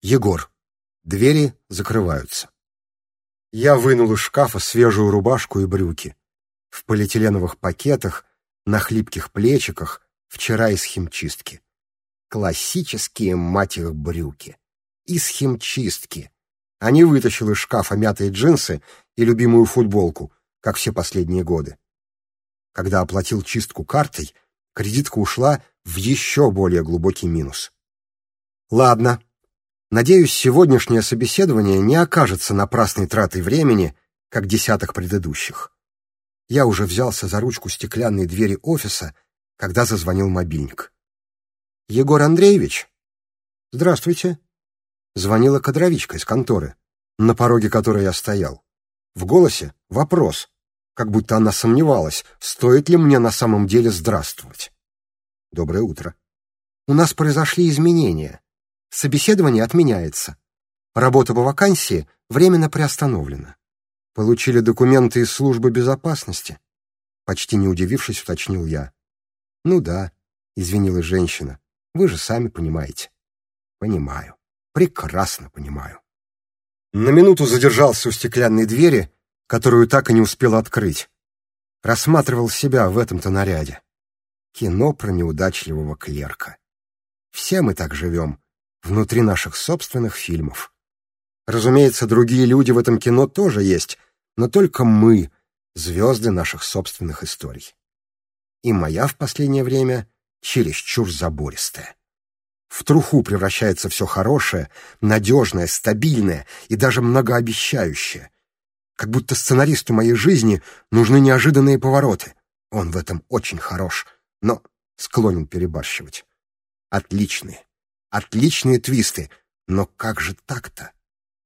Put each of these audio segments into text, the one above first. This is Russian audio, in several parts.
Егор. Двери закрываются. Я вынул из шкафа свежую рубашку и брюки. В полиэтиленовых пакетах, на хлипких плечиках, вчера из химчистки. Классические, мать их, брюки. Из химчистки. А не вытащил из шкафа мятые джинсы и любимую футболку, как все последние годы. Когда оплатил чистку картой, кредитка ушла в еще более глубокий минус. Ладно. Надеюсь, сегодняшнее собеседование не окажется напрасной тратой времени, как десяток предыдущих. Я уже взялся за ручку стеклянной двери офиса, когда зазвонил мобильник. «Егор Андреевич?» «Здравствуйте». Звонила кадровичка из конторы, на пороге которой я стоял. В голосе вопрос, как будто она сомневалась, стоит ли мне на самом деле здравствовать. «Доброе утро. У нас произошли изменения. Собеседование отменяется. Работа по вакансии временно приостановлена. Получили документы из службы безопасности?» Почти не удивившись, уточнил я. «Ну да», — извинилась женщина. «Вы же сами понимаете». «Понимаю. Прекрасно понимаю». На минуту задержался у стеклянной двери, которую так и не успел открыть. Рассматривал себя в этом-то наряде. Кино про неудачливого клерка. Все мы так живем, внутри наших собственных фильмов. Разумеется, другие люди в этом кино тоже есть, но только мы — звезды наших собственных историй. И моя в последнее время чересчур забористая. В труху превращается все хорошее, надежное, стабильное и даже многообещающее. Как будто сценаристу моей жизни нужны неожиданные повороты. Он в этом очень хорош, но склонен перебарщивать. Отличные, отличные твисты, но как же так-то?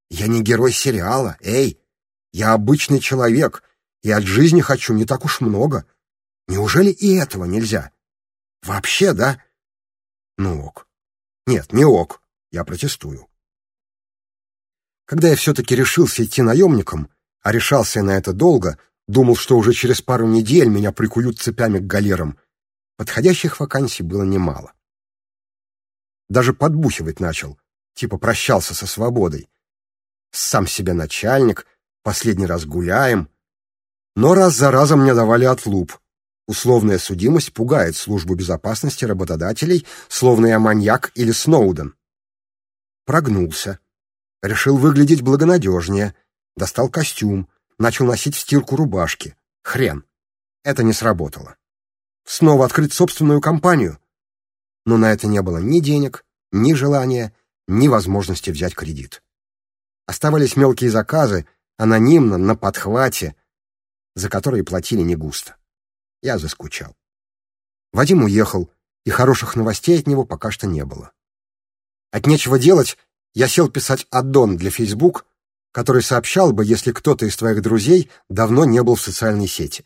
Я не герой сериала, эй! Я обычный человек, и от жизни хочу не так уж много. Неужели и этого нельзя? Вообще, да? Ну ок. Нет, не ок. Я протестую. Когда я все-таки решился идти наемником, а решался на это долго, думал, что уже через пару недель меня прикуют цепями к галерам, подходящих вакансий было немало. Даже подбухивать начал, типа прощался со свободой. Сам себе начальник, последний раз гуляем. Но раз за разом мне давали отлуп, Условная судимость пугает службу безопасности работодателей, словно я маньяк или Сноуден. Прогнулся. Решил выглядеть благонадежнее. Достал костюм. Начал носить в стирку рубашки. Хрен. Это не сработало. Снова открыть собственную компанию. Но на это не было ни денег, ни желания, ни возможности взять кредит. Оставались мелкие заказы, анонимно, на подхвате, за которые платили не густо. Я заскучал. Вадим уехал, и хороших новостей от него пока что не было. От нечего делать, я сел писать аддон для Facebook, который сообщал бы, если кто-то из твоих друзей давно не был в социальной сети.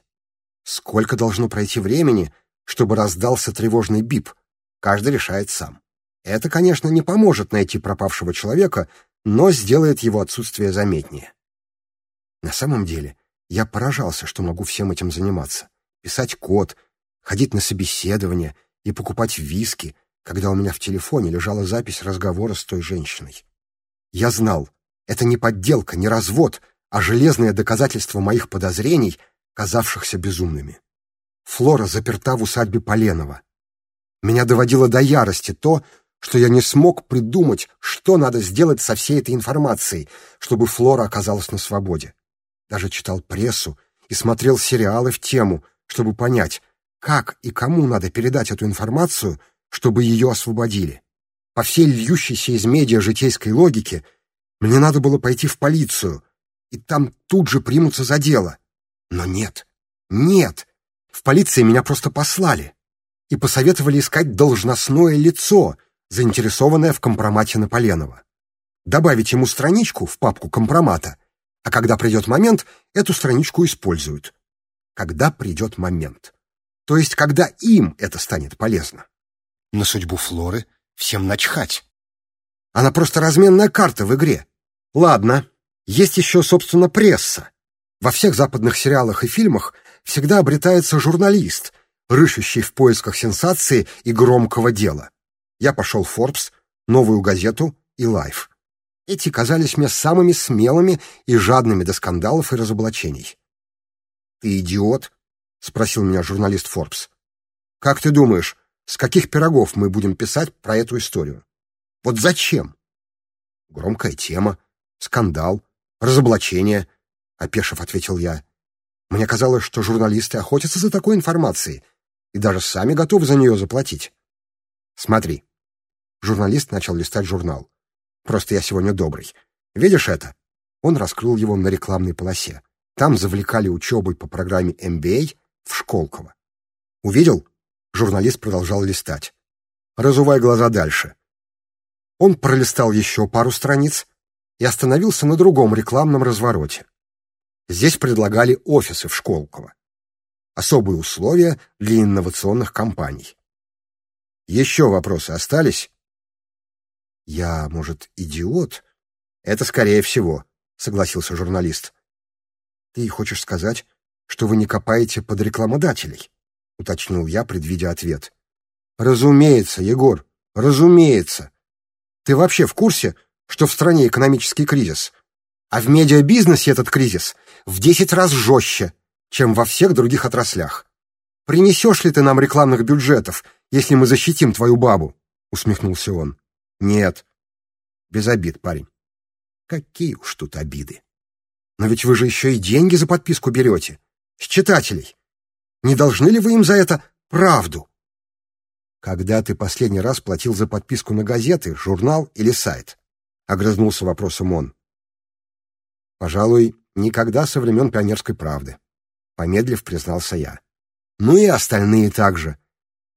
Сколько должно пройти времени, чтобы раздался тревожный бип? Каждый решает сам. Это, конечно, не поможет найти пропавшего человека, но сделает его отсутствие заметнее. На самом деле, я поражался, что могу всем этим заниматься писать код, ходить на собеседование и покупать виски, когда у меня в телефоне лежала запись разговора с той женщиной. Я знал, это не подделка, не развод, а железное доказательство моих подозрений, казавшихся безумными. Флора заперта в усадьбе Поленова. Меня доводило до ярости то, что я не смог придумать, что надо сделать со всей этой информацией, чтобы Флора оказалась на свободе. Даже читал прессу и смотрел сериалы в тему — чтобы понять, как и кому надо передать эту информацию, чтобы ее освободили. По всей льющейся из медиа житейской логике мне надо было пойти в полицию, и там тут же примутся за дело. Но нет, нет, в полиции меня просто послали и посоветовали искать должностное лицо, заинтересованное в компромате Наполенова. Добавить ему страничку в папку компромата, а когда придет момент, эту страничку используют когда придет момент. То есть, когда им это станет полезно. На судьбу Флоры всем начхать. Она просто разменная карта в игре. Ладно, есть еще, собственно, пресса. Во всех западных сериалах и фильмах всегда обретается журналист, рыщущий в поисках сенсации и громкого дела. Я пошел в Forbes, Новую газету и Life. Эти казались мне самыми смелыми и жадными до скандалов и разоблачений. «Ты идиот?» — спросил меня журналист Forbes. «Как ты думаешь, с каких пирогов мы будем писать про эту историю? Вот зачем?» «Громкая тема, скандал, разоблачение», — опешив, ответил я. «Мне казалось, что журналисты охотятся за такой информацией и даже сами готовы за нее заплатить». «Смотри». Журналист начал листать журнал. Просто я сегодня добрый. Видишь это?» Он раскрыл его на рекламной полосе. Там завлекали учебой по программе MBA в Школково. «Увидел?» Журналист продолжал листать. «Разувай глаза дальше». Он пролистал еще пару страниц и остановился на другом рекламном развороте. Здесь предлагали офисы в Школково. Особые условия для инновационных компаний. Еще вопросы остались? «Я, может, идиот?» «Это скорее всего», — согласился журналист. «Ты хочешь сказать, что вы не копаете под рекламодателей?» — уточнил я, предвидя ответ. «Разумеется, Егор, разумеется. Ты вообще в курсе, что в стране экономический кризис? А в медиабизнесе этот кризис в десять раз жестче, чем во всех других отраслях. Принесешь ли ты нам рекламных бюджетов, если мы защитим твою бабу?» — усмехнулся он. Нет. Без обид, парень. Какие уж тут обиды. Но ведь вы же еще и деньги за подписку берете. С читателей. Не должны ли вы им за это правду? Когда ты последний раз платил за подписку на газеты, журнал или сайт? Огрызнулся вопросом он. Пожалуй, никогда со времен пионерской правды. Помедлив, признался я. Ну и остальные также.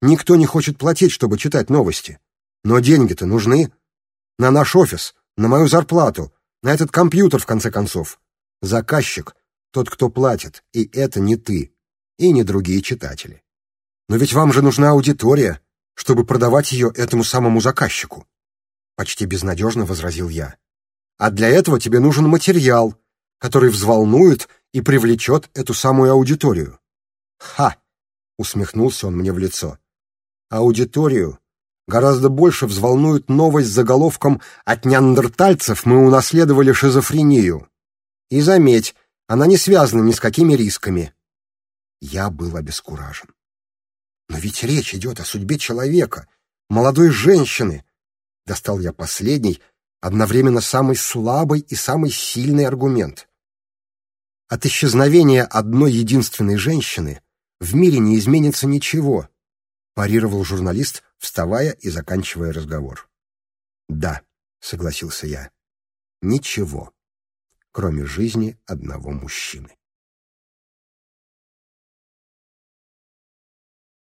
Никто не хочет платить, чтобы читать новости. Но деньги-то нужны. На наш офис, на мою зарплату, на этот компьютер, в конце концов. Заказчик — тот, кто платит, и это не ты, и не другие читатели. Но ведь вам же нужна аудитория, чтобы продавать ее этому самому заказчику. Почти безнадежно возразил я. А для этого тебе нужен материал, который взволнует и привлечет эту самую аудиторию. Ха! Усмехнулся он мне в лицо. Аудиторию Гораздо больше взволнует новость с заголовком «От неандертальцев мы унаследовали шизофрению». И заметь, она не связана ни с какими рисками. Я был обескуражен. Но ведь речь идет о судьбе человека, молодой женщины. Достал я последний, одновременно самый слабый и самый сильный аргумент. От исчезновения одной единственной женщины в мире не изменится ничего, парировал журналист, вставая и заканчивая разговор. «Да», — согласился я, — «ничего, кроме жизни одного мужчины».